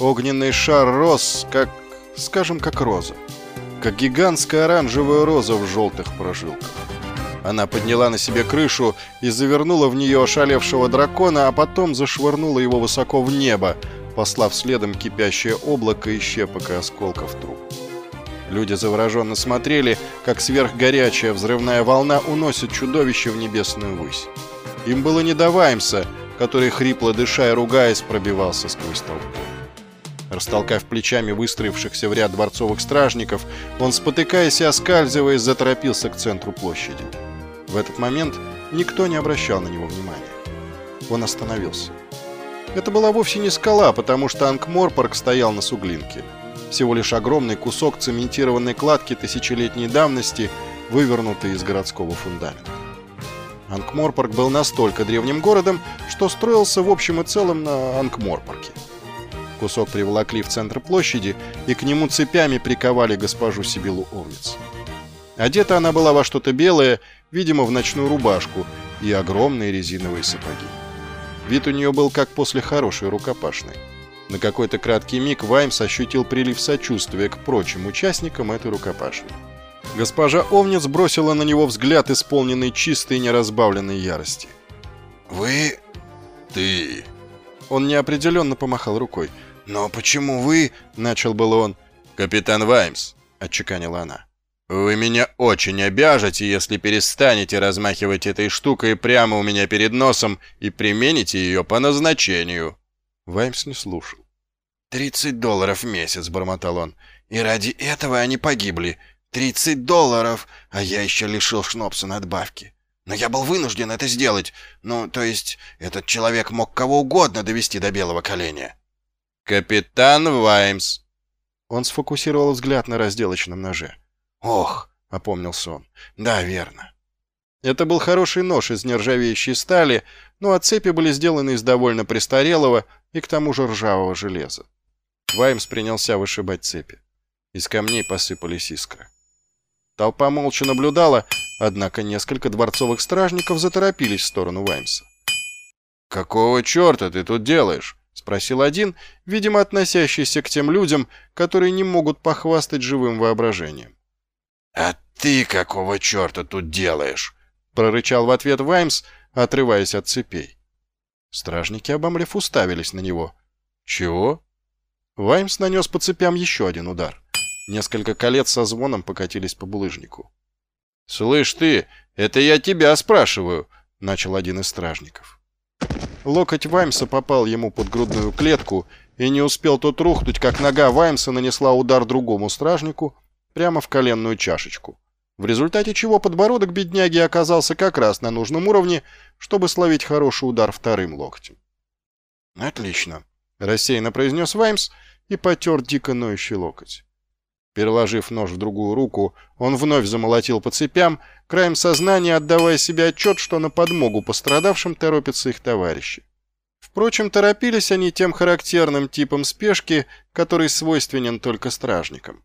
Огненный шар рос, как, скажем, как роза. Как гигантская оранжевая роза в желтых прожилках. Она подняла на себе крышу и завернула в нее ошалевшего дракона, а потом зашвырнула его высоко в небо, послав следом кипящее облако и щепок и осколков труб. Люди завороженно смотрели, как сверхгорячая взрывная волна уносит чудовище в небесную высь. Им было не до который, хрипло дыша и ругаясь, пробивался сквозь толпу. Растолкав плечами выстроившихся в ряд дворцовых стражников, он, спотыкаясь и оскальзываясь, заторопился к центру площади. В этот момент никто не обращал на него внимания. Он остановился. Это была вовсе не скала, потому что Анкморпорг стоял на суглинке. Всего лишь огромный кусок цементированной кладки тысячелетней давности, вывернутый из городского фундамента. Анкморпорг был настолько древним городом, что строился в общем и целом на Анкморпорке. Кусок приволокли в центр площади и к нему цепями приковали госпожу Сибилу Овниц. Одета она была во что-то белое, видимо, в ночную рубашку и огромные резиновые сапоги. Вид у нее был как после хорошей рукопашной. На какой-то краткий миг Ваймс ощутил прилив сочувствия к прочим участникам этой рукопашной. Госпожа Овниц бросила на него взгляд, исполненный чистой неразбавленной ярости. «Вы... ты...» Он неопределенно помахал рукой. «Но почему вы...» — начал был он. «Капитан Ваймс», — отчеканила она. «Вы меня очень обяжете, если перестанете размахивать этой штукой прямо у меня перед носом и примените ее по назначению». Ваймс не слушал. «Тридцать долларов в месяц», — бормотал он. «И ради этого они погибли. Тридцать долларов, а я еще лишил Шнопса надбавки. Но я был вынужден это сделать. Ну, то есть, этот человек мог кого угодно довести до белого коленя». «Капитан Ваймс». Он сфокусировал взгляд на разделочном ноже. «Ох», — опомнился он, — «да, верно». Это был хороший нож из нержавеющей стали, но а цепи были сделаны из довольно престарелого и к тому же ржавого железа. Ваймс принялся вышибать цепи. Из камней посыпались искры. Толпа молча наблюдала, однако несколько дворцовых стражников заторопились в сторону Ваймса. «Какого черта ты тут делаешь?» — спросил один, видимо, относящийся к тем людям, которые не могут похвастать живым воображением. «А ты какого черта тут делаешь?» — прорычал в ответ Ваймс, отрываясь от цепей. Стражники, обомлев, уставились на него. «Чего?» Ваймс нанес по цепям еще один удар. Несколько колец со звоном покатились по булыжнику. «Слышь ты, это я тебя спрашиваю!» — начал один из стражников. Локоть Ваймса попал ему под грудную клетку, и не успел тот рухнуть, как нога Ваймса нанесла удар другому стражнику прямо в коленную чашечку, в результате чего подбородок бедняги оказался как раз на нужном уровне, чтобы словить хороший удар вторым локтем. «Отлично», — рассеянно произнес Ваймс и потер дико ноющий локоть. Переложив нож в другую руку, он вновь замолотил по цепям, краем сознания отдавая себе отчет, что на подмогу пострадавшим торопятся их товарищи. Впрочем, торопились они тем характерным типом спешки, который свойственен только стражникам.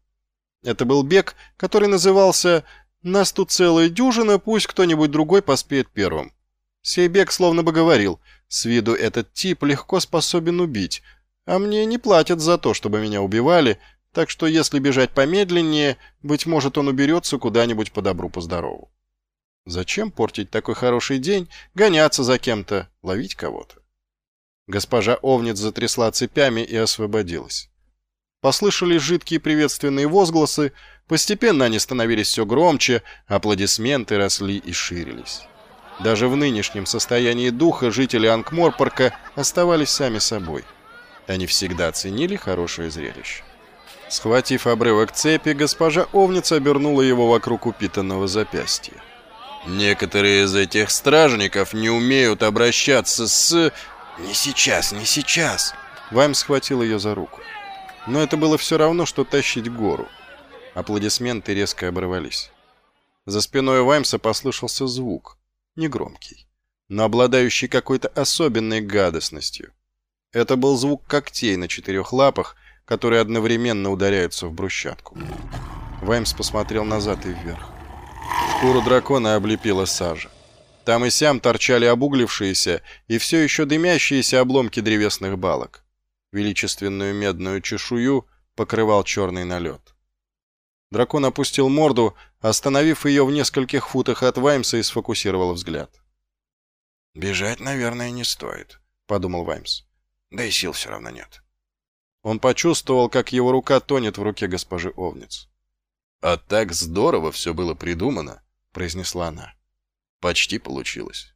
Это был бег, который назывался «Нас тут целая дюжина, пусть кто-нибудь другой поспеет первым». Сей бег словно бы говорил, с виду этот тип легко способен убить, а мне не платят за то, чтобы меня убивали, так что если бежать помедленнее, быть может, он уберется куда-нибудь по добру, по здорову. Зачем портить такой хороший день, гоняться за кем-то, ловить кого-то? Госпожа Овниц затрясла цепями и освободилась. Послышались жидкие приветственные возгласы, постепенно они становились все громче, аплодисменты росли и ширились. Даже в нынешнем состоянии духа жители Анкморпорка оставались сами собой. Они всегда ценили хорошее зрелище. Схватив обрывок цепи, госпожа Овница обернула его вокруг упитанного запястья. «Некоторые из этих стражников не умеют обращаться с...» «Не сейчас, не сейчас!» Вайм схватил ее за руку. Но это было все равно, что тащить гору. Аплодисменты резко оборвались. За спиной Ваймса послышался звук, негромкий, но обладающий какой-то особенной гадостностью. Это был звук когтей на четырех лапах, которые одновременно ударяются в брусчатку. Ваймс посмотрел назад и вверх. Шкуру дракона облепила сажа. Там и сям торчали обуглившиеся и все еще дымящиеся обломки древесных балок. Величественную медную чешую покрывал черный налет. Дракон опустил морду, остановив ее в нескольких футах от Ваймса и сфокусировал взгляд. «Бежать, наверное, не стоит», — подумал Ваймс. «Да и сил все равно нет». Он почувствовал, как его рука тонет в руке госпожи Овниц. «А так здорово все было придумано», — произнесла она. «Почти получилось».